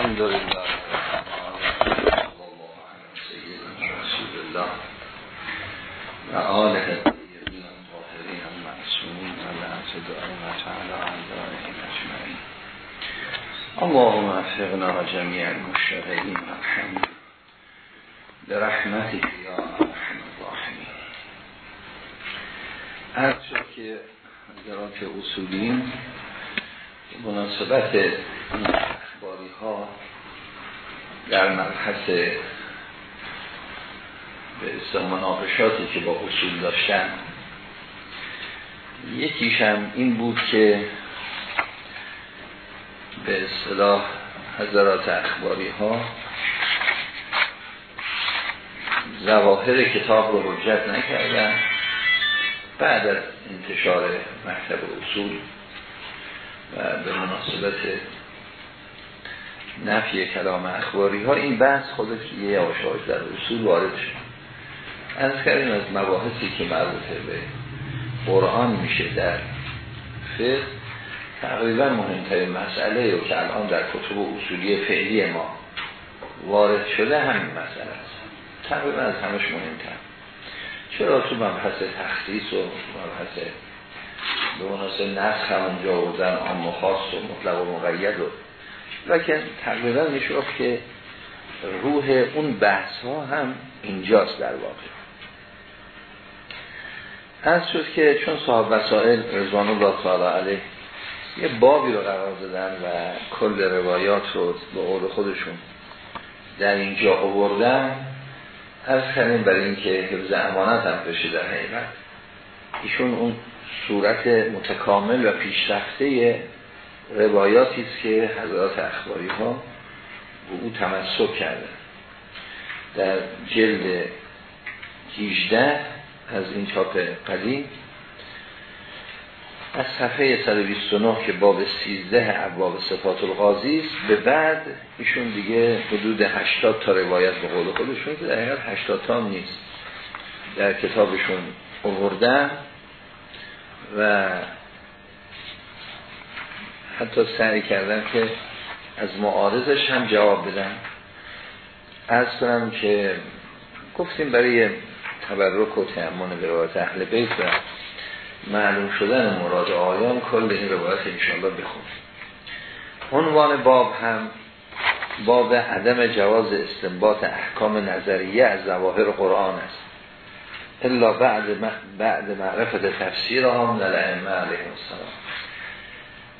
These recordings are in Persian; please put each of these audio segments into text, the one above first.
الحمد لله رسول الله و آله الطیبین الطاهرین المعصومین و لعنت دائمت علی اعدائهم اجمعین اللهم وفقنا جميع المشتغلین الحمد برحمتك یا ارحم الراحمین هر که حضرات اصولین مناسبت در مبحث به مناقشاتی که با اصول داشتن یکیشم این بود که به اصطلاح حضرات اخباری ها زواهر کتاب رو حجت نکردن بعد از انتشار مکتب اصول و به مناسبت نفی کلام اخباری ها این بحث خودش یه آشاش در اصول وارد شد. از کردیم از مباحثی که مربوطه به قرآن میشه در فقه. تقریبا مهمترین مسئله و که الان در کتب اصولی فعلی ما وارد شده همین مسئله است. تقریبا از همش مهمتر. چرا تو مبحث تخصیص و مبحث به مناسب نسخ هم اونجا آوردن عام و خاص و مطلق و مقید و لکن تقریبا میشه که روح اون بحث ها هم اینجاست در واقع. از شد که چون صاحب وسائل رضوان الله تعالی علیه یه بابی رو قرار دادن و کل روایات رو به قول خودشون در اینجا آوردن از کردیم برای اینکه حفظ امانت هم بشه در حقیقت. ایشون اون صورت متکامل و پیشرفته روایاتی است که حضرات اخباری ها به او تمسک کردن. در جلد 18 از این چاپ قدیم از صفحه 129 که باب 13 ابواب صفات القاضی است به بعد ایشون دیگه حدود 80 تا روایت به قول خودشون که در حقیقت 80 تا نیست. در کتابشون آوردن و حتی سعی کردن که از معارضش هم جواب بدن از کنم که گفتیم برای تبرک و تیمون به روایت اهل بیت و معلوم شدن مراد آیان کل این روایت انشاءالله بخون عنوان باب هم باب عدم جواز استنباط احکام نظریه از ظواهر قرآن است. الا بعد بعد معرفت تفسیر هم للعمه علیه السلام.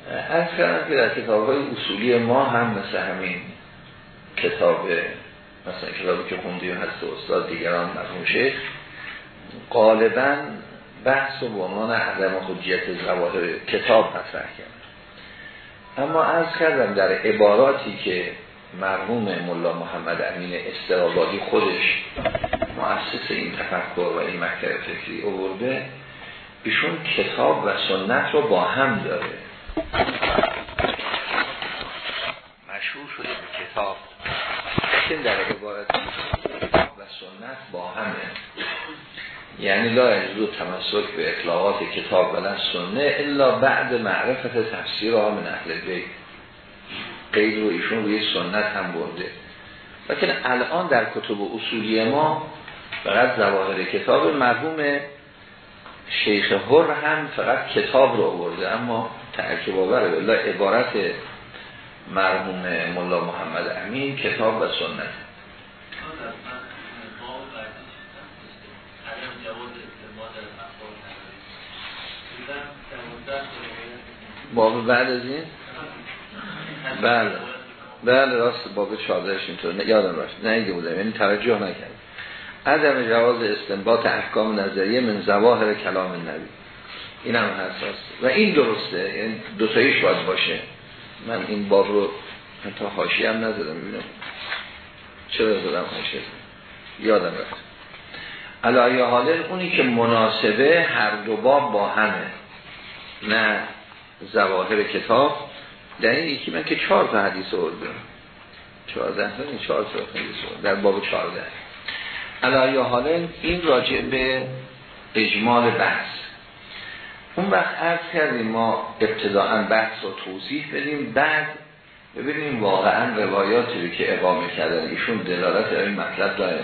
از کردم که در کتاب های اصولی ما هم مثل همین کتاب مثلا کتابی که خوندیم هست استاد دیگران مرحوم شیخ غالبا بحث و به عنوان عدم حجیت ظواهر کتاب مطرح کرد. اما از کردم در عباراتی که مرحوم ملا محمد امین استرابادی خودش مؤسس این تفکر و این مکتب فکری اوورده ایشون کتاب و سنت رو با هم داره. مشهور شده به کتاب لیکن در عبارت و سنت با همه. یعنی لا یجوز تمسک به اطلاعات کتاب و سنه الا بعد معرفت تفسیر ها من اهل بیت. قید رو ایشون روی سنت هم برده. لیکن الان در کتب اصولی ما فقط ظواهر کتاب مرحوم شیخ هر هم فقط کتاب رو برده اما تعجب آوره بالله عبارت مرحوم ملا محمد امین کتاب و سنت. باب بعد از این؟ بله. بله راست باب 14 اینطور. یادم راست نه بودم. یعنی توجه نکرد عدم جواز استنباط احکام نظریه من زواهر کلام نبی. این هم حساس. و این درسته یعنی دوتاییش باید باشه. من این باب رو حتی حاشیه هم نزدم ببینم چرا زدم حاشیه؟ یادم رفت. علایه حاله اونی که مناسبه هر دو باب با همه نه زواهر کتاب. در این یکی من که چهار تا حدیث آوردم چهارده تا این چهار تا حدیث در باب چهارده. علایه حاله این راجع به اجمال بحث. اون وقت عرض کردیم ما ابتداعا بحث رو توضیح بدیم بعد ببینیم واقعا روایاتی که اقامه کردن ایشون دلالت این مطلب داره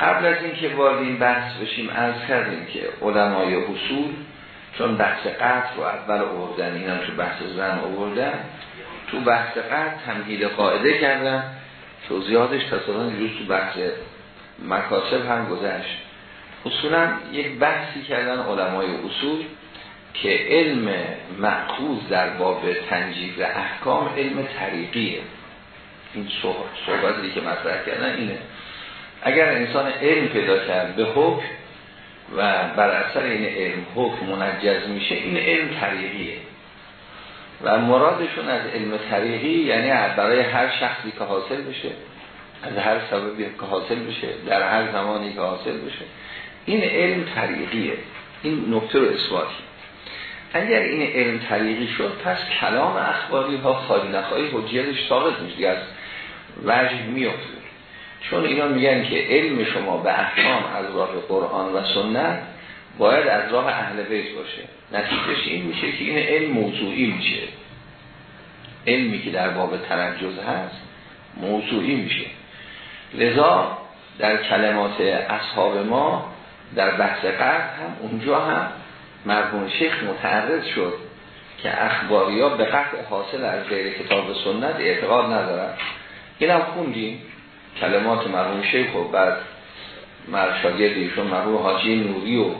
قبل از اینکه وارد این بحث بشیم از کردیم که علمای اصول چون بحث قطع رو اول آوردن این تو بحث زن آوردن تو بحث قطع تمهید قاعده کردن. توضیحاتش تصادان دیروز تو بحث مکاسب هم گذشت. اصولا یک بحثی کردن علمای اصول که علم معخوض در باب تنجیز احکام علم طریقیه. این صحبتی که مطرح کردن اینه. اگر انسان علم پیدا کرد به حکم و بر اثر این علم حکم منجز میشه این علم طریقیه. و مرادشون از علم طریقی یعنی برای هر شخصی که حاصل بشه از هر سببی که حاصل بشه در هر زمانی که حاصل بشه این علم طریقیه. این نکته رو اثباتی اگر این علم طریقی شد پس کلام اخباری ها خالی نخواهی حجیتش ثابت میشه. از وجه میفته چون اینا میگن که علم شما به احکام از راه قرآن و سنت باید از راه اهل بیت باشه. نتیجهش این میشه که این علم موضوعی میشه. علمی که در باب تنجز هست موضوعی میشه. لذا در کلمات اصحاب ما در بحث قرد هم اونجا هم مرحوم شیخ متعرض شد که اخباری ها به قطع حاصل از غیر کتاب سنت اعتقاد ندارن. این هم خوندیم. کلمات مرحوم شیخ و بعد مرشاگرد ایشون مرحوم حاجی نوری و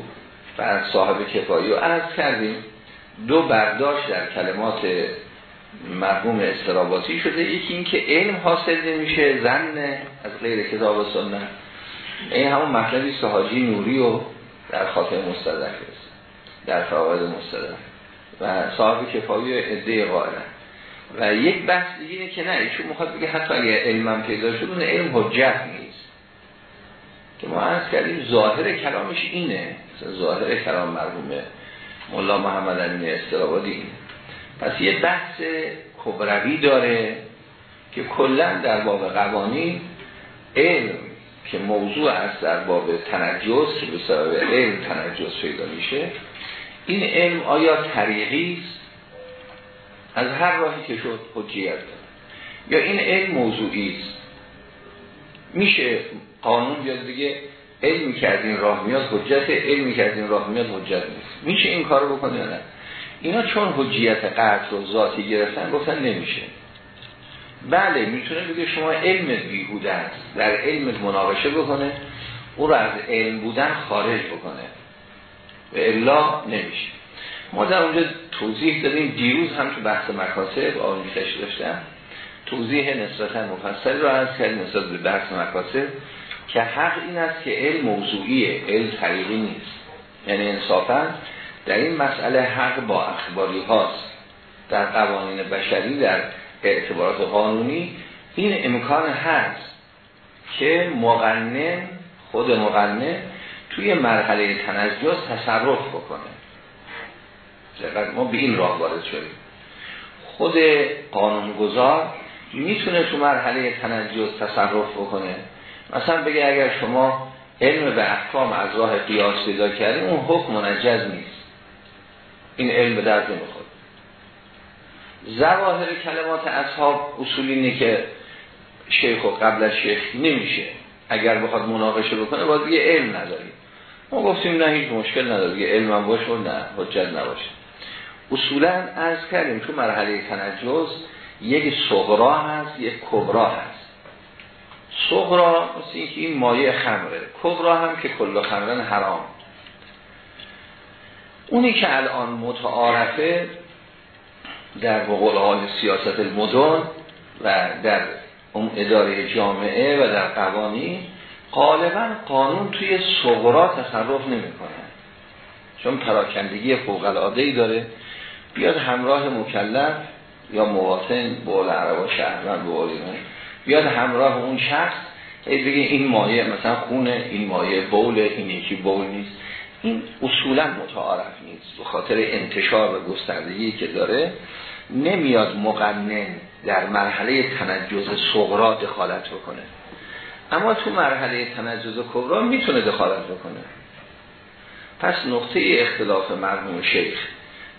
بعد صاحب کفایی و عرض کردیم. دو برداشت در کلمات مرحوم استراباتی شده. یکی این که علم حاصل نمیشه زن از غیر کتاب سنت. این همون مطلبی است حاجی نوری و در خاطر مستدرک است در فواید مستدرک. و صاحب کفایی و عده و یک بحث دیگه اینه که نه چون می‌خواد بگه حتی اگه علمم پیدا شد اون علم حجت نیست. که ما از کردیم ظاهر کلامش اینه ظاهر کلام مرحوم مولا محمد امین استرابادی اینه. پس یه بحث کبروی داره که کلا در باب قوانین علم که موضوع است در باب تنجز که به سبب علم تنجز پیدا میشه این علم آیا طریقی است؟ از هر راهی که شد حجیت یا این علم موضوعی است؟ میشه قانون بیاد دیگه علمی که از این راه میاد حجت علمی که از این راه میاد حجت نیست. میشه این کارو بکنه یا نه؟ اینا چون حجیت قطع رو ذاتی گرفتن گفتن نمیشه. بله می‌تونه بگه شما علم بیهوده است در علم مناقشه بکنه او رو از علم بودن خارج بکنه. و الا نمیشه. ما در اونجا توضیح دادیم دیروز هم تو بحث مکاسب آنجی داشتم توضیح نسبتا مفصل رو از کردیم نسبت به بحث مکاسب که حق این است که علم موضوعیه علم طریقی نیست. یعنی انصافا در این مسئله حق با اخباری هاست در قوانین بشری در اعتبارات قانونی این امکان هست که مقنن خود مقنن توی مرحله تنجز تصرف بکنه. ما به این راه وارد شدیم. خود قانونگذار می‌تونه تو مرحله تنجز تصرف بکنه. مثلا بگه اگر شما علم به احکام از راه قیاس پیدا کردیم اون حکم منجز نیست. این علم به درد زواهر کلمات اصحاب اصول اینه که شیخ و قبل از شیخ نمیشه. اگر بخواد مناقشه بکنه باید یه علم نداریم. ما گفتیم نه هیچ مشکل نداره. یه علم هم باشه و نه حجت نباشه. اصولا از کردیم تو مرحله تنجز یک صغرا هست یک کبرا هست. صغرا مثل اینکه این مایه خمره. کبرا هم که کل خمرن حرام. اونی که الان متعارفه در بقول حال سیاست المدن و در اون اداره جامعه و در قوانین غالبا قانون توی صغرا تصرف نمی‌کنه. چون پراکندگی فوق العاده ای داره. بیاد همراه مکلف یا مواطن بول عرب و شهرمند بول بیاد همراه اون شخص ای بگه این مایه مثلا خونه این مایه بوله این یکی بول نیست. این اصولا متعارف نیست. به خاطر انتشار و گستردگی که داره نمیاد مقنن در مرحله تنجز صغرا دخالت بکنه. اما تو مرحله تنجز کبرا می‌تونه دخالت بکنه. پس نقطه اختلاف مرموم شیخ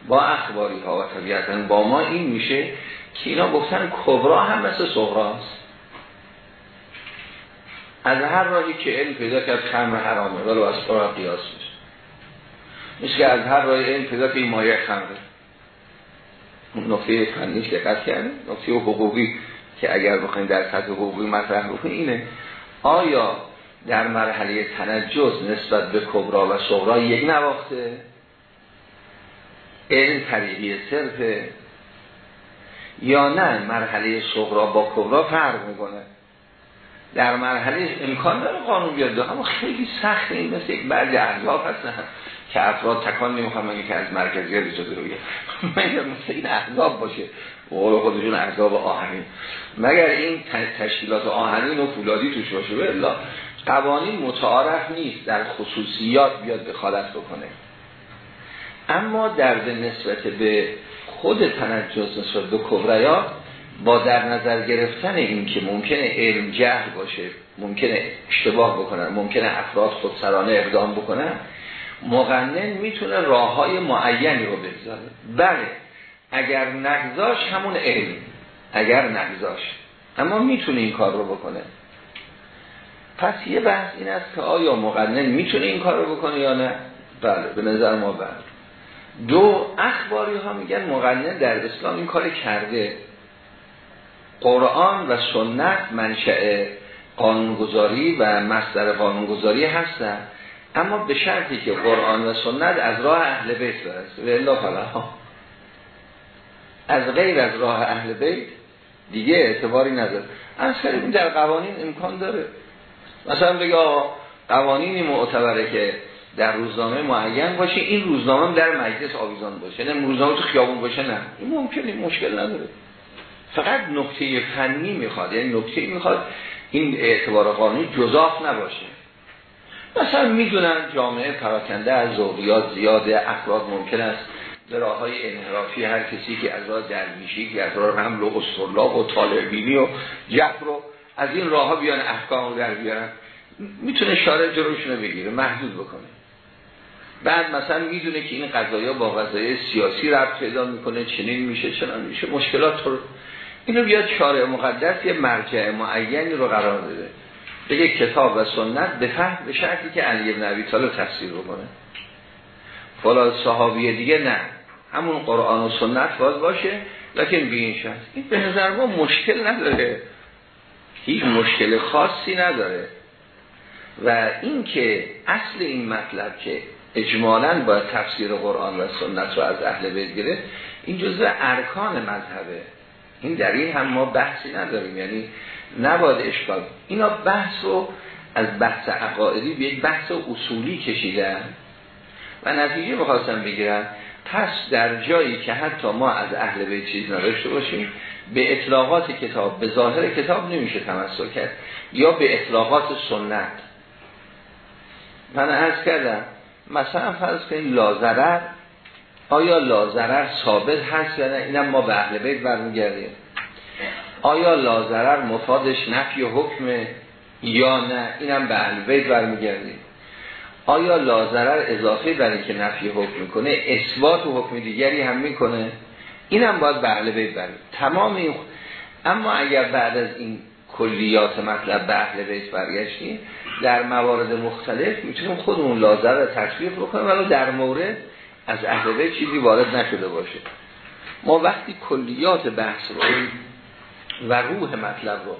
با اخباری ها و طبیعتا با ما این میشه که اینا گفتن کبرا هم مثل صغراست از هر راهی که علم پیدا کرد خمر حرامه ولی از قرآن قیاس میشه. میشه که از هر راهی علم پیدا که این مایه خمره. نقطه فنیش دقت کرده نقطه حقوقی که اگر بخوایم در سطح حقوقی مطرح بکنیم اینه آیا در مرحله تنجز نسبت به کبرا و صغرا یک نواخته؟ علم طریقی صرفه. یا نه مرحله صغرا با کبرا فرق می‌کنه. در مرحله امکان داره قانون بیاد اما خیلی سخت این مثل یک برگ احزاب هستن. که افراد تکان نمی‌خوام که از مرکزیت اجازه رو مگر مثل این احزاب باشه. قول خودشون احزاب آهنین. مگر این تشکیلات آهنین و فولادی توش باشه؟ به قوانین متعارف نیست. در خصوصیات بیاد دخالت بکنه. اما در نسبت به خود تنجز نسبت به کبریات با در نظر گرفتن این که ممکنه علم جهل باشه ممکنه اشتباه بکنن ممکنه افراد خودسرانه اقدام بکنن مقنن می‌تونه راه های معینی رو بگذاره. بله اگر نگذاش همون علم اگر نگذاش. اما می‌تونه این کار رو بکنه. پس یه بحث این است که آیا مقنن می‌تونه این کار رو بکنه یا نه؟ بله به نظر ما بله. دو اخباری ها میگن مقنن در اسلام این کار کرده. قرآن و سنت منشأ قانونگذاری و مصدر قانونگذاری هستن. اما به شرطی که قرآن و سنت از راه اهل بیت برسه و الا فلا. از غیر از راه اهل بیت دیگه اعتباری نداره. از این در قوانین امکان داره. مثلا بگه قوانینی معتبره که در روزنامه معین باشه این روزنامه در مجلس آویزان باشه. نه روزنامه تو خیابون باشه نه. این ممکنه مشکل نداره. فقط نکته فنی می‌خواد. یعنی نکته می‌خواد این اعتبار قانونی جزاف نباشه. مثلا می‌دونن جامعه پراکنده از ذوقیات زیاده افراد ممکن است. به راه های انحرافی هر کسی که از راه درویشی که از راه رمل و استرلاب و طالبینی و جبر رو از این راه ها بیان احکام رو در بیارن. می‌تونه شارع جلوشونو بگیره محدود بکنه. بعد مثلا می‌دونه که این قضایا با قضایای سیاسی ربط پیدا می‌کنه چنین میشه چنان میشه مشکلات رو اینو بیاد شارع مقدس یه مرجع معینی رو قرار بده. بگه کتاب و سنت به فهم به شرطی که علی ابن ابی طالب تفسیر بکنه فلا صحابی دیگه نه. همون قرآن و سنت باز باشه لکن به این شرط. این به نظر ما مشکل نداره. هیچ مشکل خاصی نداره. و این که اصل این مطلب که اجمالا باید تفسیر قرآن و سنت رو از اهل گرفت این جزء ارکان مذهبه. این در این هم ما بحثی نداریم. یعنی نباید اشکال. اینا بحث رو از بحث عقائدی به یک بحث اصولی کشیدن و نتیجه بخواستم بگیرن. پس در جایی که حتی ما از اهل بیت چیز نداشته باشیم به اطلاقات کتاب به ظاهر کتاب نمیشه تمسک کرد. یا به اطلاقات سنت. من عرض کردم مثلا فرض کنید لازرر. آیا لازرر ثابت هست یا نه؟ اینم ما به اهل بیت برمیگردیم. آیا لازرر مفادش نفی حکم یا نه؟ اینم به اهل بیت برمیگردیم. آیا لازرر اضافه برای که نفی حکم می‌کنه اثبات و حکم دیگری هم می‌کنه؟ اینم باید به اهل بیت برمید تمام این اما اگر بعد از این کلیات مطلب به اهل بیت برگشتیم در موارد مختلف می‌تونیم خودمون لازر تشریف بکنیم ولی در مورد از اهل بیت چیزی وارد نشده باشه. ما وقتی کلیات بحث رو و روح مطلب رو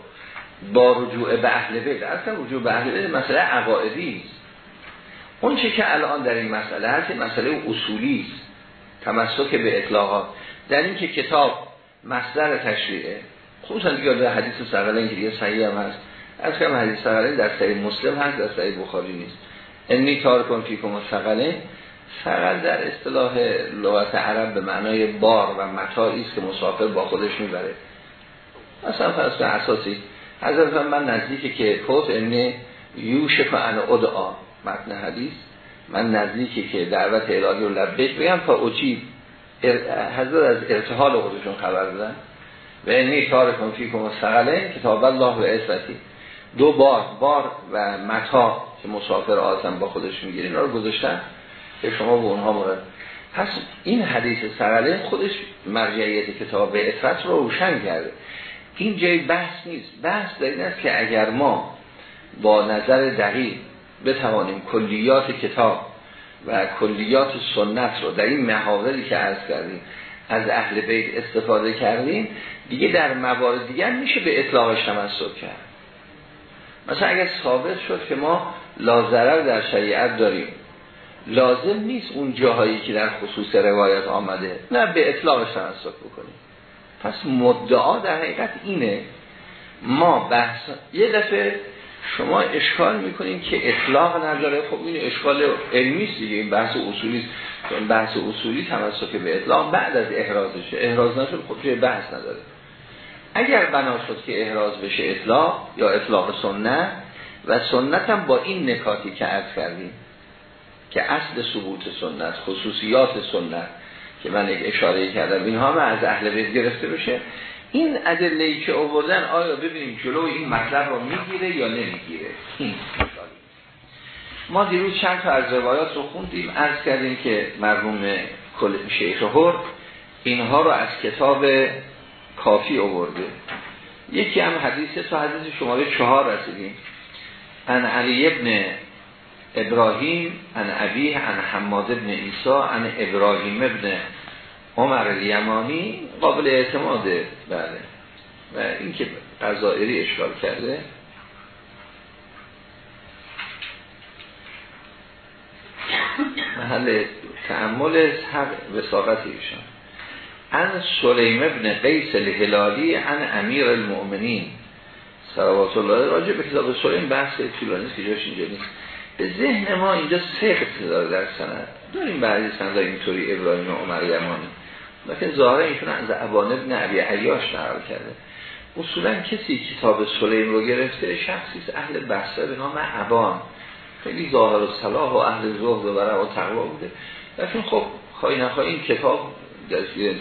با رجوع به اهل بیت. اصلا رجوع به اهل بیت مسئله عقائدی است اون چه که الان در این مسئله هست مسئله اصولی است. تمسک به اطلاقات. در این که کتاب مصدر تشریعه. خصوصا دیگه در حدیث سقلین که دیگه صحیح هم هست. از کم حدیث سقلین در صحیح مسلم هست در صحیح بخاری نیست. انی تارکن فیکم سقلین فقط در اصطلاح لغت عرب به معنای بار و متاعی است که مسافر با خودش می‌بره. فرض به اساسی. حضرت من نزدیکی که فوت انی یوشف ان ادعا متن حدیث. من نزدیکی که دعوت الهی رو لبیک بگم تا اجیب حضرت از ارتحال خودشون خبر دادن. و انی تارکم فیکم سقلین کتاب الله و عزتی. دو بار بار و متا که مسافر آزم با خودش می‌گیرین رو گذاشتن که شما به اونها مورد پس این حدیث سرله خودش مرجعیت کتاب افرت رو روشن کرده. این جای بحث نیست. بحث در این است که اگر ما با نظر دقیق بتوانیم کلیات کتاب و کلیات سنت رو در این محاوری که عرض کردیم از اهل بیت استفاده کردیم دیگه در موارد دیگر میشه به اطلاقش تمسک کرد. مثلا اگر ثابت شد که ما لازرر در شریعت داریم لازم نیست اون جاهایی که در خصوص روایت آمده نه به اطلاقش تمسک بکنیم. پس مدعا در حقیقت اینه ما بحث یه دفعه شما اشکال می‌کنین که اطلاق نداره. خب این اشکال علمی است دیگه این بحث اصولی این بحث اصولی تمسک به اطلاق بعد از احرازشه احراز نشد خب چه بحث نداره. اگر بنا شد که احراز بشه اطلاق یا اطلاق سنت و سنت هم با این نکاتی که عرض کردیم که اصل ثبوت سنت خصوصیات سنت که من یک اشاره کردم. اینها هم از اهل بیت گرفته بشه این ادله که آوردن آیا ببینیم جلو این مطلب رو می‌گیره یا نمی‌گیره؟ ما دیروز چند تا از روایات رو خوندیم. عرض کردیم که مرحوم شیخ هر اینها رو از کتاب کافی آورده. یکی هم حدیث تو حدیث شماره چهار رسیدیم. ان علی ابن ابراهیم ان ابیه ان حماد ابن ایسا ان ابراهیم ابن عمر الیمانی قابل اعتماده بله. و این که قضائری اشکال کرده. محل تعمل حق وساقت ایشان. ان سلیم ابن قیس الهلالی ان امیر المؤمنین. صلوات الله راجع به کتاب سلیم بحث طولانی که جاش اینجا نیست. به ذهن ما اینجا سه داره در سند. داریم بعضی سند اینطوری ابراهیم عمر یمانی. لیکن ظاهر ایشون از ابان ابن عبی عیاش نقل کرده. اصولا کسی کتاب سلیم رو گرفته شخصی اهل بحثه به نام عبان خیلی ظاهر و صلاح و اهل زهد و برع و تقوا بوده. لیکن خب خواهی نخواهی این کتاب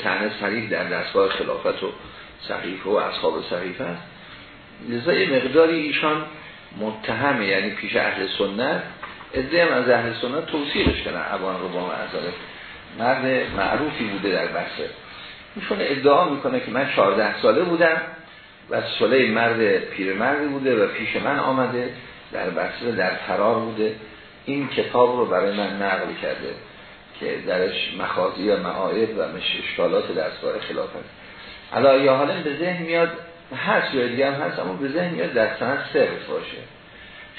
تنه صریح در دستگاه خلافت و صحیفه و اصحاب صحیفه است. لذا مقداری ایشان متهمه یعنی پیش اهل سنت. ازدیم از اهل سنت توصیلش کنن عبان رو با معذاره مرد معروفی بوده در بسره ایشون ادعا می‌کنه که من 14 ساله بودم و سله مرد پیرمردی بوده و پیش من آمده در بسره در فرار بوده. این کتاب رو برای من نقل کرده که درش مخاضی و معایب و اشکالات دستگاه خلاف هست علا یا حالا به ذهن میاد هست یا دیگه هم هست اما به ذهن میاد در سنت سرس باشه.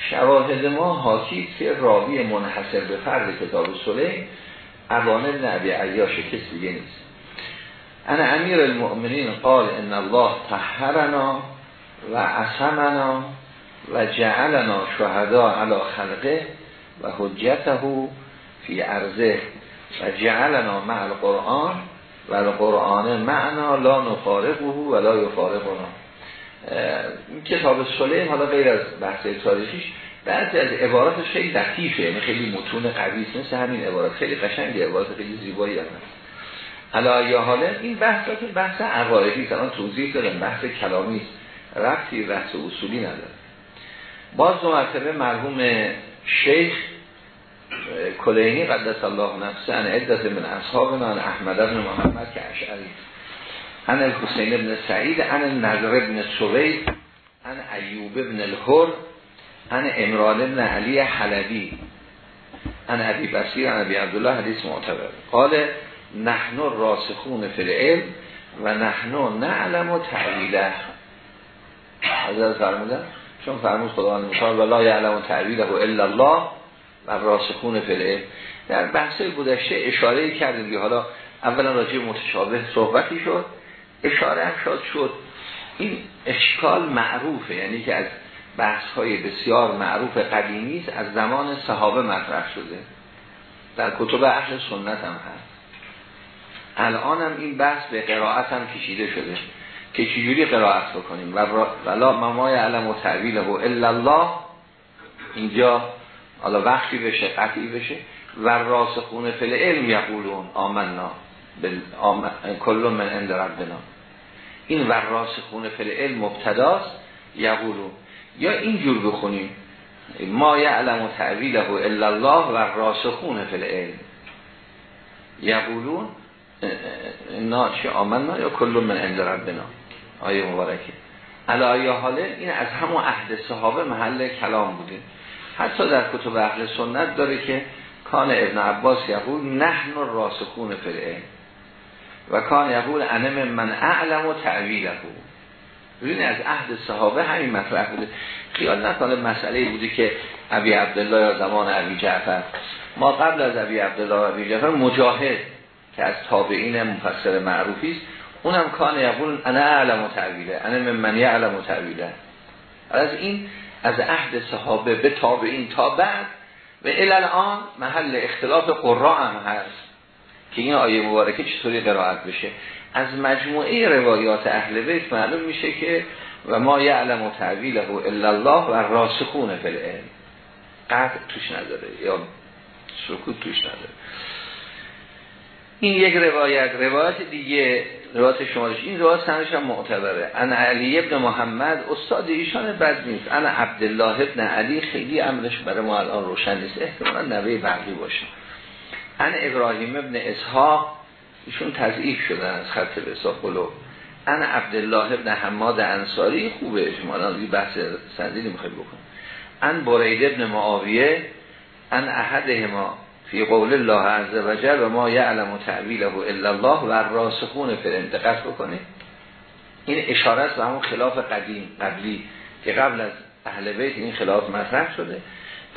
شواهد ما حاکی که راوی منحصر به فرد کتاب سلیم عوانه نبی عیاش کسی دیگه نیست. انا امیر المؤمنین قال ان الله تحرنا و عصمنا و جعلنا شهدا علی خلقه و حجته فی عرضه و جعلنا مع القرآن و القرآن معنا لا نفارقه و لا یفارقنا. این کتاب سلیم حالا غیر از بحث تاریخیش بعضی از عباراتش خیلی لطیفه یعنی خیلی متون قوی مثل همین عبارات خیلی قشنگه عبارات خیلی زیبایی هم هست. حالا یا حالا این بحث که بحث عقایدی الان توضیح دادم بحث کلامی است. رفتی بحث اصولی نداره. باز دو مرتبه مرحوم شیخ کلینی قدس الله نفسه ان عدت من اصحاب من احمد بن محمد که اشعری. ان الحسین ابن سعید ان نظر ابن سوید ان ایوب ابن الهر ان امران ابن علی حلبی. ان عبی بسیر ان عبی عبدالله حدیث معتبر. قال نحن راسخون فی العلم و نحن نعلم و تعویله حضرت فرمودن؟ چون فرمود متعال و لا یعلم تعویله الا الله. و راسخون العلم در بحث گذشته اشاره کردیم که حالا اولا راجع متشابه صحبتی شد. اشاره هم شد شد. این اشکال معروفه یعنی که از بحث های بسیار معروف قدیمی است از زمان صحابه مطرح شده. در کتب اهل سنت هم هست. الان هم این بحث به قرائت هم کشیده شده که چجوری قرائت بکنیم. و ولا ممای علم و تعویل و الا الله. اینجا حالا وقتی بشه قطعی بشه. و راسخون فل علم یقولون آمنا آمن... کل من اند ربنا. این و راسخون فل علم مبتداست یقولون. یا اینجور بخونیم. ما یعلم و تعویله الا الله و راسخون فی العلم یقولون نا چه آمنا یا کلون من عند ربنا. آیه مبارکه. علایه حاله این از همون عهد صحابه محل کلام بوده. حتی در کتب اهل سنت داره که کان ابن عباس یقول نحن راسخون فلعه و کان یقول انم من اعلم و تعویله ببین از عهد صحابه همین مطرح بوده. خیال نکنه مسئله بوده که ابی عبدالله یا زمان ابی جعفر. ما قبل از ابی عبدالله و ابی جعفر مجاهد که از تابعین مفسر معروفی است. اونم کان یقول انا اعلم و تعویله. انا من من یعلم و تعویله. از این از عهد صحابه به تابعین تا بعد و الان محل اختلاف قرآن هم هست که این آیه مبارکه چطوری قرائت بشه. از مجموعه روایات اهل بیت معلوم میشه که و ما یعلم و تعویله الا الله و راسخون فی العلم. قطع توش نداره یا سکوت توش نداره. این یک روایت. روایت دیگه روایت شمارش این روایت سنش هم معتبره. انا علی ابن محمد استاد ایشان بد نیست. انا عبدالله ابن علی خیلی امرش برای ما الان روشن نیست. احتمالا نوه برقی باشه. انا ابراهیم ابن اسحاق ایشون تضعیف شدن از خط به قلو انا عبدالله ابن حماد انصاری خوبه. شما الان بحث سندی نمی‌خواد بکن ان برید ابن معاویه ان احدهما فی قول الله عز و جل و ما یعلم تعویله الا الله و راسخون فی انتقاط بکنه این اشاره است به همون خلاف قدیم قبلی که قبل از اهل بیت این خلاف مطرح شده.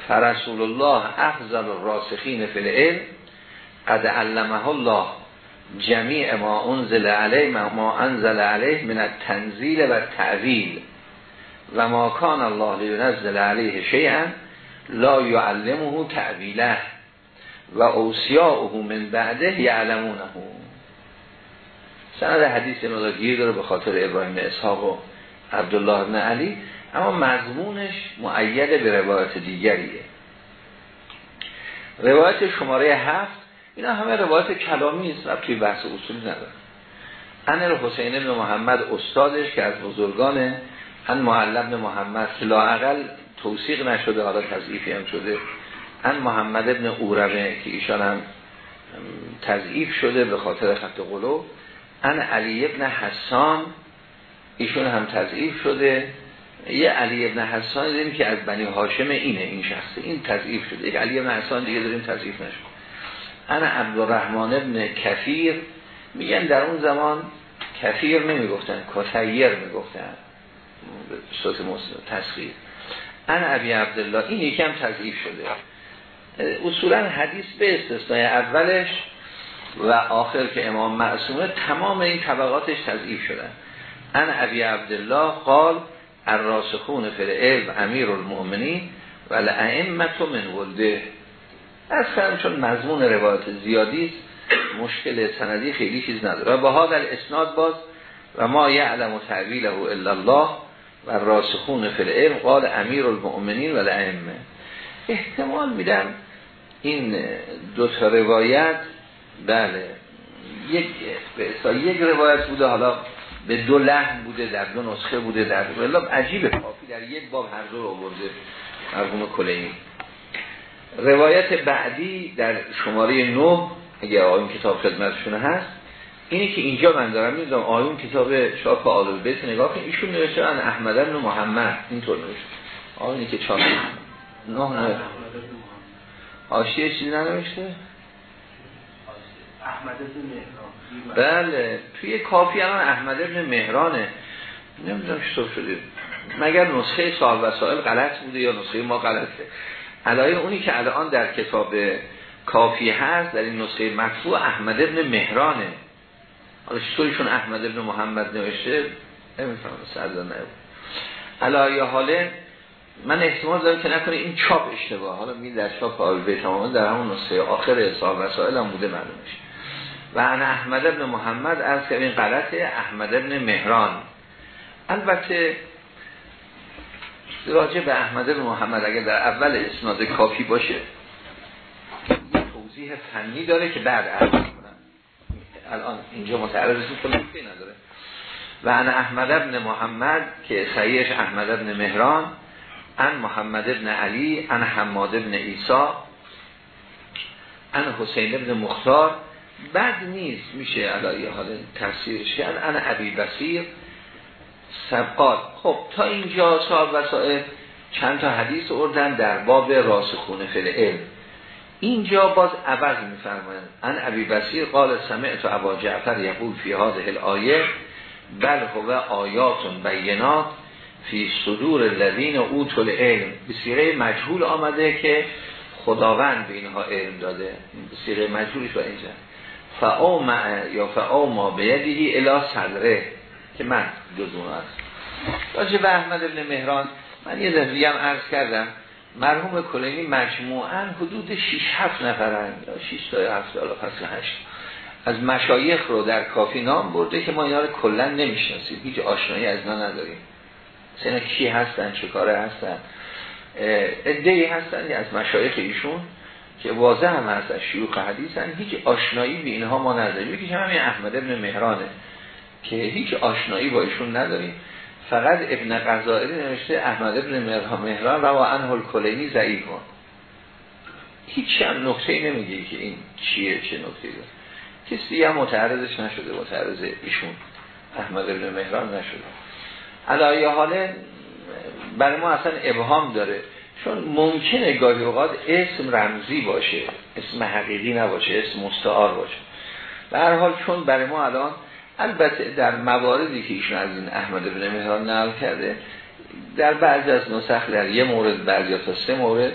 فرسول الله افضل الراسخین فی العلم قد علمه الله جمیع ما انزل علیه ما انزل علیه من التنزیل و تعویل و ما کان الله لینزل علیه شیئا لا یعلمه تعویله و اوسیاؤه من بعده یعلمونه. سند حدیث مداگیر داره به خاطر ابراهیم اسحاق و عبدالله بن علی اما مضمونش معید به روایت دیگریه. روایت شماره هفت اینا همه روایت کلامی است و توی بحث اصولی نداره. انر حسین بن محمد استادش که از بزرگان ان معلم محمد که لاعقل توصیق نشده حالا تضعیفی هم شده. ان محمد ابن اورمه که ایشان هم تضعیف شده به خاطر خط قلو ان علی ابن حسان ایشون هم تضعیف شده. یه علی ابن حسان دیدیم که از بنی هاشم اینه این شخصه این تضعیف شده. یک علی ابن حسان دیگه داریم تضعیف نشد. انا عبدالرحمن ابن کفیر میگن در اون زمان کفیر نمی‌گفتن کتیر می‌گفتن. صوت تسخیر. انا ابی عبدالله این یکم تضعیف شده. اصولا حدیث به استثنای اولش و آخر که امام معصومه تمام این طبقاتش تضعیف شدن. ان ابی عبدالله قال الراسخون فی العلم امیر المؤمنین و لعمت من ولده. از چون مضمون روایت زیادی مشکل سندی خیلی چیز نداره. و با در اسناد باز و ما یعلم و تعویله الا الله و راسخون فی العلم قال امیر المؤمنین و لعمه احتمال میدم این دو تا روایت بله یک یک روایت بوده حالا به دو لحن بوده در دو نسخه بوده در دو عجیبه. کافی در یک باب هر دو رو برده مرحوم کلینی. روایت بعدی در شماره 9 اگه آیون کتاب خدمتشون هست اینی که اینجا من دارم می‌دونم آیون کتاب شاک آلو بیت نگاه کنید ایشون نوشته ان احمد بن محمد اینطور نوشته. آیونی که چاپ نه نه. آشیه چیزی ننوشته؟ احمد بن بله توی کافی هم احمد بن مهرانه. نمی‌دونم چطور شده. مگر نسخه سال وسائل غلط بوده یا نسخه ما غلطه؟ علایه اونی که الان در کتاب کافی هست در این نسخه مطبوع احمد ابن مهرانه. حالا چطوریشون احمد ابن محمد نوشته؟ نمیفهم سرده نه علایه حاله من احتمال دارم که نکنه این چاپ اشتباه. حالا می در چاپ آل تماما در همون نسخه آخر حساب وسائل هم بوده معلومش. و انا احمد ابن محمد از که این غلطه احمد ابن مهران. البته راجع به احمد بن محمد اگر در اول اسناد کافی باشه توضیح فنی داره که بعد عرض کنم الان اینجا متعرض کنم نداره. و انا احمد بن محمد که سعیش احمد بن مهران ان محمد بن علی ان حماد بن ایسا ان حسین بن مختار. بد نیست میشه علایه حال تفسیرش کرد. انا عبی بسیر سبقات. خب تا اینجا صاحب وسائل چند تا حدیث اردن در باب راسخونه فل علم اینجا باز عوض میفرمایند ان ابی بسیر قال سمعت ابا جعفر یقول فی هذه الايه بل هو آیات بینات. فی صدور الذین اوتوا العلم. به سیغه مجهول آمده که خداوند به اینها علم داده. سیغه مجهولش با اینجا فاو یا ما بیدیهی الا صدره. که من جزون است راجع به احمد ابن مهران من یه دفعه هم عرض کردم مرحوم کلینی مجموعا حدود 6 7 نفرن. یا 6 تا 7 تا فصل 8 از مشایخ رو در کافی نام برده که ما اینا رو کلا نمی‌شناسیم. هیچ آشنایی از اینا نداریم. مثلا کی هستن چه کاره هستن. ادهی هستن از مشایخ ایشون که واضح هم هست از شیوخ حدیثن. هیچ آشنایی به اینها ما نداریم. یکی همین احمد ابن مهرانه که هیچ آشنایی با ایشون نداریم. فقط ابن قضائری نوشته احمد ابن مهران و انهل کلینی ضعیف. کن هیچ هم نقطه نمیگه که این چیه چه نقطه داره کسی هم متعرضش نشده متعرض ایشون احمد ابن مهران نشده. علایه حاله برای ما اصلا ابهام داره. چون ممکنه گاهی اوقات اسم رمزی باشه اسم حقیقی نباشه اسم مستعار باشه. به هر حال چون برای ما الان البته در مواردی که ایشون از این احمد بن مهران نقل کرده در بعضی از نسخ در یه مورد بعضی تا سه مورد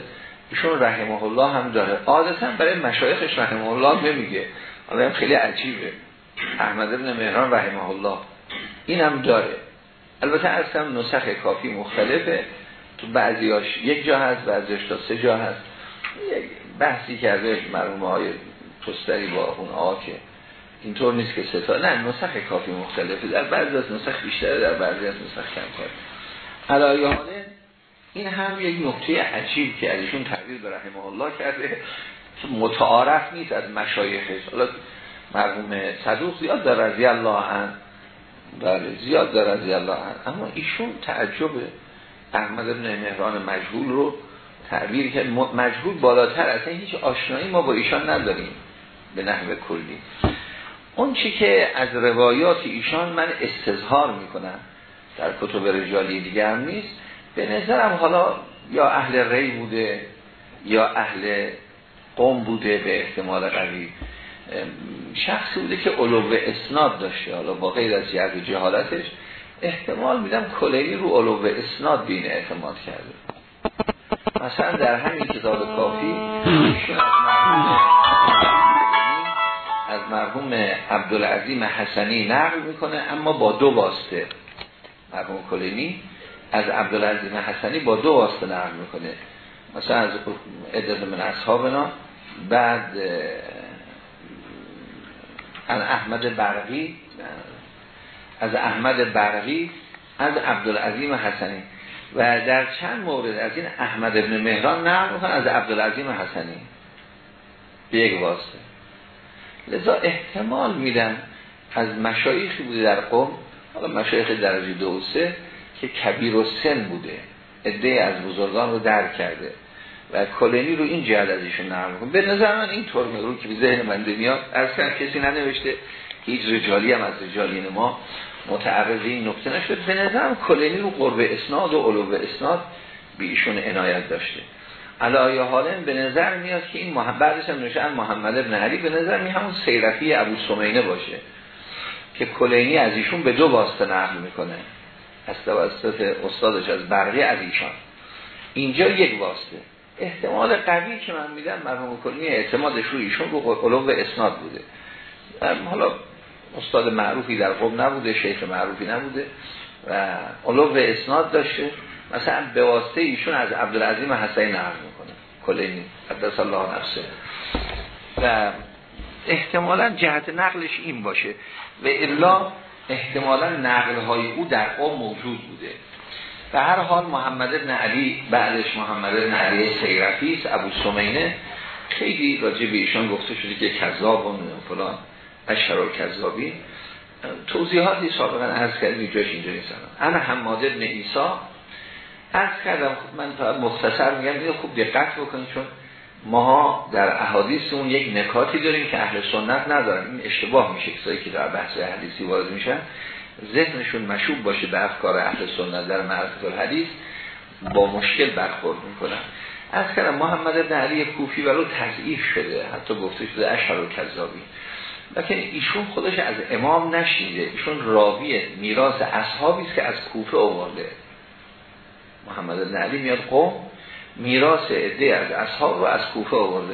ایشون رحمه الله هم داره. عادتا برای مشایخش رحمه الله نمیگه. حالا خیلی عجیبه. احمد بن مهران رحمه الله. این هم داره. البته اصلا نسخ کافی مختلفه. تو بعضیاش یک جا هست بعضیش تا سه جا هست. یک بحثی کرده مرحوم های توستری با اون آقا که اینطور نیست که ستا نه نسخ کافی مختلفه. در بعضی از نسخ بیشتره در بعضی از نسخ کم کرده علایه این هم یک نکته عجیب که ازشون تعبیر به رحمه الله کرده. متعارف نیست از مشایخش. حالا مرحوم صدوق زیاد در رضی الله عنه بله زیاد در رضی الله عنه. اما ایشون تعجبه احمد ابن مهران مجهول رو تعبیر که مجهول بالاتر اصلا هیچ آشنایی ما با ایشان نداریم. به نحو کلی. اون چی که از روایات ایشان من استظهار می‌کنم در کتب رجالی دیگه هم نیست. به نظرم حالا یا اهل ری بوده یا اهل قوم بوده به احتمال قوی. شخصی بوده که علو اسناد داشته. حالا با غیر از جهت جهالتش احتمال میدم کلینی رو علو اسناد بین اعتماد کرده. مثلا در همین کتاب کافی از مرحوم عبدالعظیم حسنی نقل می‌کنه اما با دو واسطه. مرحوم کلینی از عبدالعظیم حسنی با دو واسطه نقل می‌کنه. مثلا از عدد من اصحابنا بعد از احمد برقی از احمد برقی از عبدالعظیم حسنی. و در چند مورد از این احمد ابن مهران نقل می‌کنه از عبدالعظیم حسنی. به یک واسطه. لذا احتمال میدن از مشایخی بوده در قوم حالا مشایخ درجه دو و سه که کبیر و سن بوده. عده از بزرگان رو درک کرده. و کلینی رو این جهت از ایشون نقل به نظر من این طور رو که به ذهن من میاد از کسی ننوشته هیچ رجالی هم از رجالین ما متعرض این نکته نشد به نظرم کلینی رو قرب اسناد و علو اسناد به ایشون عنایت داشته. علایه حالن به نظر میاد که این بعدش هم نوشن محمد ابن علی به نظر می همون سیرفی ابو سمینه باشه که کلینی از ایشون به دو واسطه نقل می‌کنه. از توسط استادش از برقی از ایشان. اینجا یک واسطه. احتمال قوی که من میدم مرحوم کلینی اعتمادش رو ایشون رو قلوب اسناد بوده. حالا استاد معروفی در قوم نبوده شیخ معروفی نبوده و قلوب اسناد داشته. مثلا به واسطه ایشون از عبدالعظیم حسین نقل می‌کنه کلینی قدس الله نفسه. و احتمالا جهت نقلش این باشه. و الا احتمالا نقل های او در قوم موجود بوده. به هر حال محمد ابن علی بعدش محمد ابن علی سیرفی ابو سمینه خیلی راجع به ایشان گفته شده که کذاب و فلان اشهر کذابی توضیحاتی سابقا عرض کردیم جاش اینجا نیستم. انا حماد ابن ایسا از کردم خب من مختصر میگم اینو خوب دقت بکنید چون ما در احادیث اون یک نکاتی داریم که اهل سنت ندارن. این اشتباه میشه کسایی که در بحث حدیثی وارد میشن. ذهنشون مشوب باشه به افکار اهل سنت در معرفت الحدیث با مشکل برخورد می‌کنن. از کردم محمد بن علی کوفی ولو تضعیف شده حتی گفته شده اشهر و کذابی. لیکن ایشون خودش از امام نشیده ایشون راوی میراث اصحابی است که از کوفه آورده محمد بن علی میاد قوم میراث عده از اصحاب رو از کوفه آورده.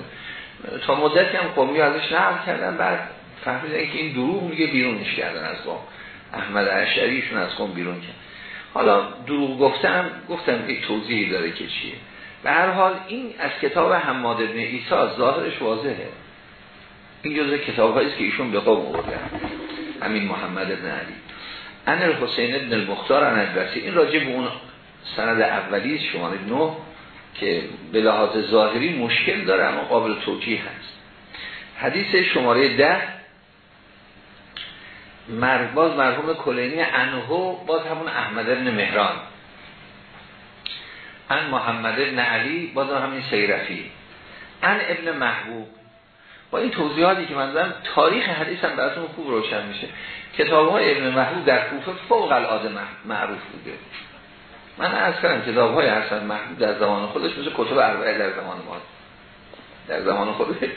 تا مدتی هم قومی ازش نقل کردن بعد فهمیدن که این دروغ میگه بیرونش کردن از قوم. احمد عشریشون از قوم بیرون کرد. حالا دروغ گفتم گفتم یک توضیحی داره که چیه. به هر حال این از کتاب حماد ابن ایسا ظاهرش واضحه. این جزء کتاب است که ایشون به قوم آوردن همین محمد ابن علی. ان الحسین ابن المختار ان این راجع به اون سند اولی شماره 9 که به لحاظ ظاهری مشکل داره اما قابل توجیه هست. حدیث شماره ده باز مرحوم کلینی انهو باز همون احمد ابن مهران. ان محمد ابن علی باز همین سیرفی. ان ابن محبوب. با این توضیحاتی که من دارم تاریخ حدیث هم براتون خوب روشن میشه. کتاب های ابن محبوب در کوفه فوق العاده معروف بوده. من از کردم کتاب های حسن محبوب در زمان خودش مثل کتب اربعه در زمان ما. در زمان خودش.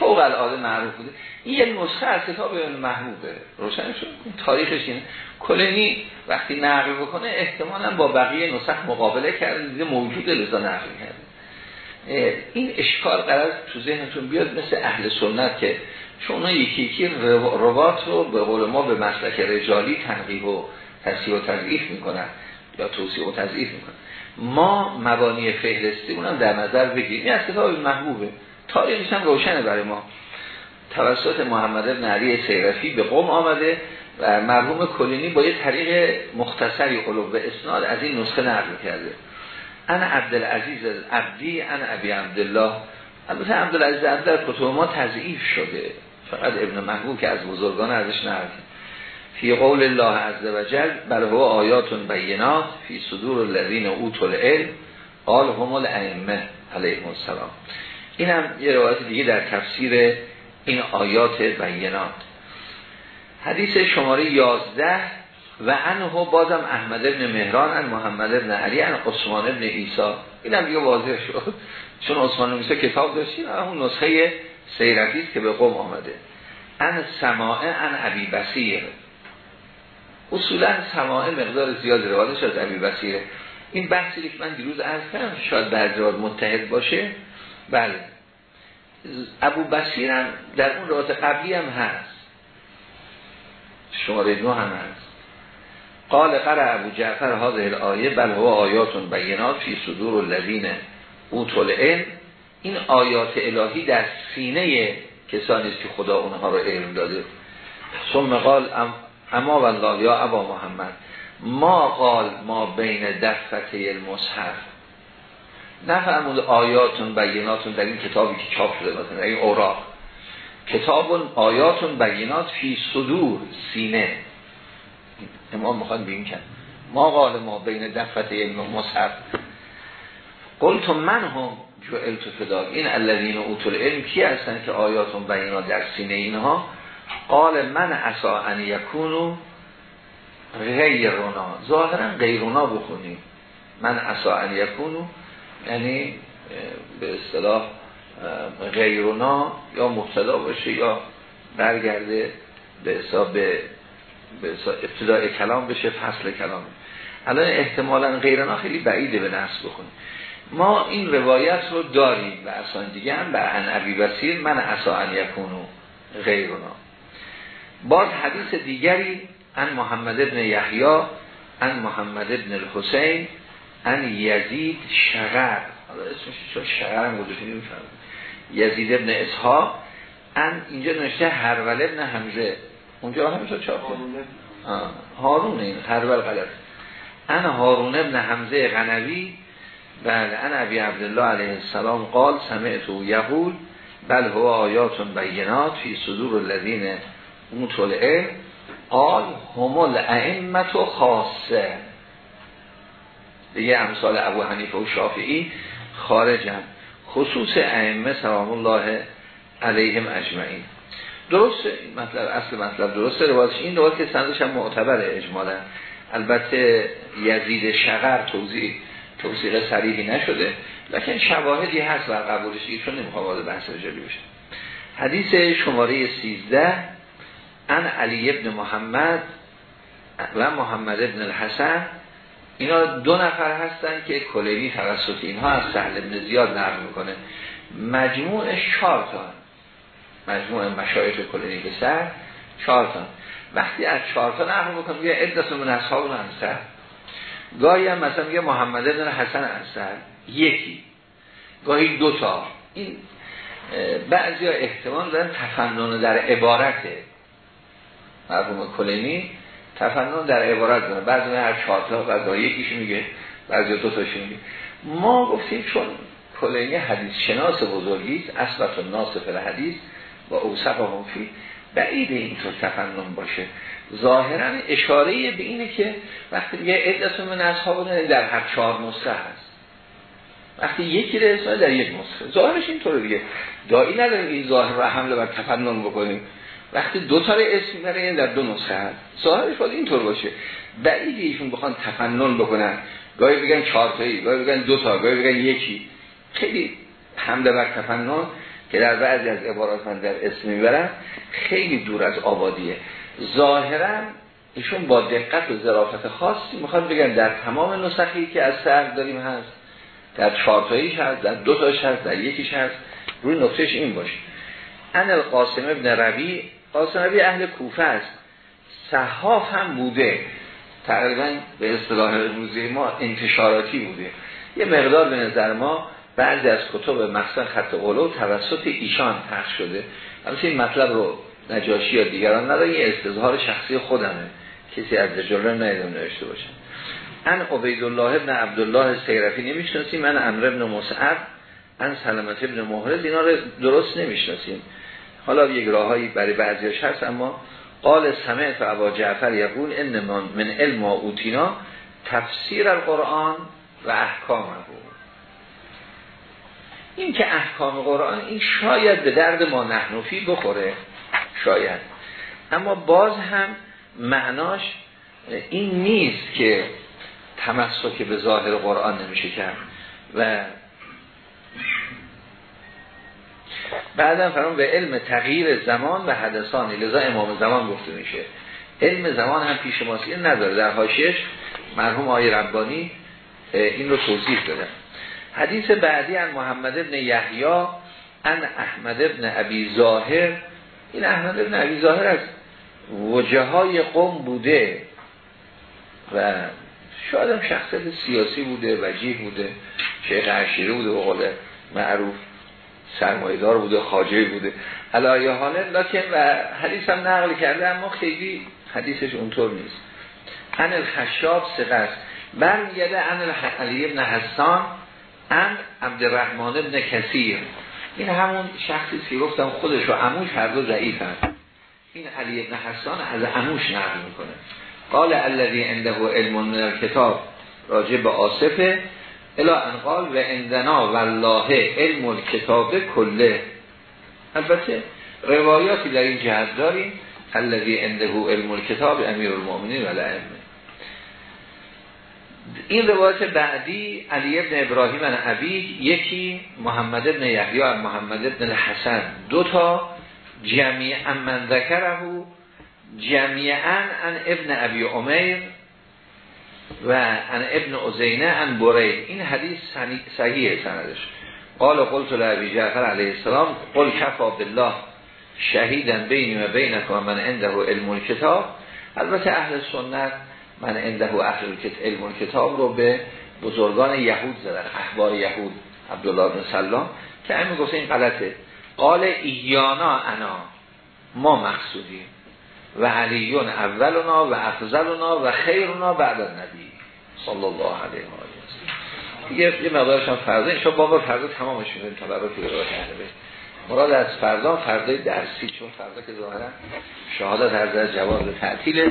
فوق العاده معروف بوده. این یه نسخه از کتاب محبوبه. روشن شد. تاریخش اینه. کلنی وقتی نقل بکنه احتمالا با بقیه نسخ مقابله کرده. دیده موجود لذا نقل کرده. این اشکال قرار تو ذهنتون بیاد مثل اهل سنت که چون یکی یکی روات رو به قول ما به مسلک رجالی تنقیب و تصیح و تضعیف می‌کنن یا توصیح و تضعیف می‌کنن. ما مبانی فهرستی اونم در نظر بگیریم. این از کتاب محبوبه. تاریخش هم روشنه برای ما. توسط محمد بن علی سیرفی به قوم آمده و مرحوم کلینی با یه طریق مختصری قلوب به اسناد از این نسخه نقل کرده. انا عبدالعزیز عبدی انا ابی عبدالله. البته عبدالعزیز عبد در کتب ما تضعیف شده. فقط ابن محبوب که از بزرگان ازش نقل فی قول الله عز و جل بل هو آیات بینات فی صدور الذین اوتوا العلم قال هم الائمه علیهم السلام. این هم یه روایت دیگه در تفسیر این آیات بینات. حدیث شماره 11 و انهو بازم احمد ابن مهران ان محمد ابن علی ان عثمان ابن عیسی. اینم دیگه واضح شد. چون عثمان ابن کتاب داشتیم اون نسخه سیرفی که به قوم آمده. ان سماعه ان ابی بصیر. اصولا سماعه مقدار زیاد روایتش از ابی بصیره. این بحثی که من دیروز عرض کردم شاید بعضی متحد باشه بله. ابو بصیر هم در اون روایت قبلی هم هست. شماره نو هم هست. قال قرأ ابو جعفر هذه الآیه بل هو آیات بینات فی صدور الذین اوتول علم این آیات الهی در سینه کسانی است که خدا اونها رو علم داده. ثم قال اما والله یا ابا محمد ما قال ما بین دفته المصحف. نفرمود آیاتون بیناتون در این کتابی که چاپ شده مثلا این اوراق کتاب آیاتون بینات فی صدور سینه. امام می‌خواد بین کن ما قال ما بین دفت علم مصحف. قلت من هم جعلت فدا. این الذین اوتول علم کی هستن که آیاتون بینا در سینه اینها؟ قال من اسا ان یکونو غیرونا ظاهرا غیرونا بخونیم. من اسا ان یکونو یعنی به اصطلاح غیرونا یا مبتلا باشه یا برگرده به حساب به ابتداء کلام بشه فصل کلام. الان احتمالا غیرنا خیلی بعیده به نفس بکنیم ما این روایت رو داریم و اصلا دیگه هم به ان عبی بسیر من اصا ان یکونو غیرنا. باز حدیث دیگری ان محمد ابن یحیی ان محمد ابن الحسین ان یزید شغر. حالا اسمش چون شغر هم یزید ابن اسحاق. ان اینجا نوشته هرول ابن حمزه. اونجا همینطور چاپ هارون این هرول غلط. انا هارون ابن حمزه غنوی. بله انا ابی عبدالله علیه السلام قال سمعت و یقول بل هو آیات بینات فی صدور الذین اوتول علم قال همال ائمت و خاصه. دیگه امثال ابو حنیفه و شافعی خارجن. خصوص ائمه سلام الله علیهم اجمعین. درست مطلب اصل مطلب درسته روایتش. این روایت که سندش هم معتبر اجمالا. البته یزید شغر توضیح توضیح صریحی نشده. لکن شواهدی هست بر قبولش چون نمی‌خوام وارد بحث رجالی بشه حدیث شماره 13 ان علی ابن محمد و محمد ابن الحسن اینا دو نفر هستن که کلینی توسط اینها از سهل ابن زیاد نقل می‌کنه. مجموعش چهار تا. مجموع مشایخ کلینی به سر چهار تا. وقتی از چهار تا نقل می‌کنه میگه ادرس من اصحاب انصر گاهی هم مثلا میگه محمد ابن حسن انصر یکی. گاهی دو تا. این بعضی ها احتمال دارن تفنن در عبارته مرحوم کلینی تفنن در عبارت دارن بعضی هر چهار تا بعضی یکیش میگه بعضی دو تاش میگه. ما گفتیم چون کلینی حدیث شناس بزرگی است و ناصف حدیث و اوصف و بعید اینطور تفنن باشه. ظاهرا اشاره به اینه که وقتی میگه عدت من اصحاب در هر چهار نسخه هست. وقتی یکی رو در یک نسخه. ظاهرش اینطوره دیگه. دایی نداریم این ظاهر رو حمله بر تفنن بکنیم. وقتی دو تا اسم برای این در دو نسخه هست. ظاهرش باید اینطور باشه. بعیدی ایشون بخوان تفنن بکنن. گاهی بگن چهار تایی گاهی بگن دو تا گاهی بگن یکی. خیلی حمله بر تفنن که در بعضی از عبارات من در اسم می‌برن خیلی دور از آبادیه. ظاهرا ایشون با دقت و ظرافت خاصی می‌خواد بگن در تمام نسخی که از سر داریم هست در چهارتاییش هست در دو تاش هست در یکیش هست. روی نقطهش این باشه. ان القاسم ابن ربی قاسم ربی اهل کوفه است. صحاف هم بوده. تقریبا به اصطلاح روزی ما انتشاراتی بوده. یه مقدار به نظر ما بعضی از کتب مقصد خط قلو توسط ایشان پخش شده. البته این مطلب رو نجاشی یا دیگران نداره یه استظهار شخصی خودمه. کسی از رجاله ندیدم نوشته باشه ان عبیدالله ابن عبدالله سیرفی نمی‌شناسیم. من امر ابن مسعب. ان سلامت ابن محرز اینا رو درست نمی‌شناسیم. حالا یک راههایی برای بعضیش هست اما قال سمعت ابا جعفر یقول ان من علم و اوتینا تفسیر القرآن و احکام این که احکام قرآن این شاید به درد ما نحنفی بخوره شاید. اما باز هم معناش این نیست که تمسک به ظاهر قرآن نمیشه کرد و بعدم فرمان به علم تغییر زمان و حدثانی. لذا امام زمان گفته میشه. علم زمان هم پیش ماست. نداره. در حاشیش مرحوم آقای ربانی این رو توضیح داده. حدیث بعدی ان محمد ابن یحیی ان احمد ابن ابی ظاهر. این احمد ابن ابی ظاهر از وجه های قوم بوده و شاید هم شخصیت سیاسی بوده وجیه بوده شیخ عشیره بوده به قول معروف. سرمایدار بوده خاجه بوده. علایه حاله لکن و حدیث هم نقل کرده اما خیلی حدیثش اونطور نیست. ان الخشاب سقست برمیگرده ان علی ابن حسان ان عبدالرحمن ابن کثیر. این همون شخصی که گفتم خودش و عموش هر دو ضعیف هست. این علی ابن حسان از عموش نقل می‌کنه. قال الذي عنده علم من الكتاب راجع به آصفه. الا ان قال و عندنا والله علم الكتاب کله. البته روایاتی در این جهت داریم الذي عنده علم الكتاب امیر المؤمنین و لعلمه این روایت بعدی علی ابن ابراهیم ان عبی یکی محمد ابن یحیی محمد ابن الحسن. دو تا جمعی من ذکره جمعیان ان ابن ابی عمیر و ان ابن عزینه ان برید. این حدیث صحیح سندش. قال قلت لعبی جعفر علیه السلام قل کفا بالله شهیدن بینی و بینک و من عنده علم کتاب البته اهل سنت من عنده اهل علم کتاب رو به بزرگان یهود زدن احبار یهود عبدالله بن سلام که همین گفته این غلطه. قال ایانا انا ما مقصودیم. و علیون اولنا و افضلنا و خیرنا بعد نبی صلی الله علیه و آله. یه یه مقدارش هم فردا این بابا فردا تمامش می‌کنیم تبرک به راه اهل مراد از فردا فردای درسی چون فردا که ظاهرا شهادت از جواز تعطیل